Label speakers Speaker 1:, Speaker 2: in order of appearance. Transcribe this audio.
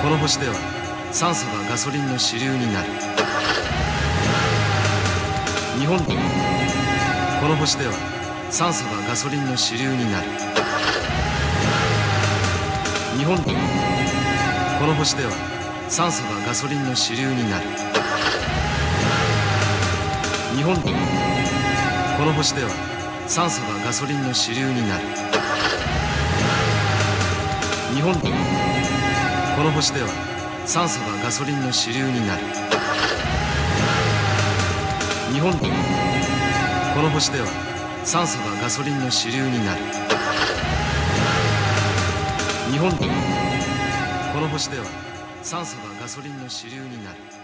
Speaker 1: この星では酸素がガソリンの主流になる。日本でこの星では酸素がガソリンの主流になる。日本でこの星では酸素がガソリンの主流になる。日本でこの星では酸素がガソリンの主流になる。日本でこの星では酸素がガソリンの主流になる。日本でこの星では酸素がガソリンの主流になる。日本でこの星では酸素がガソリンの主流になる。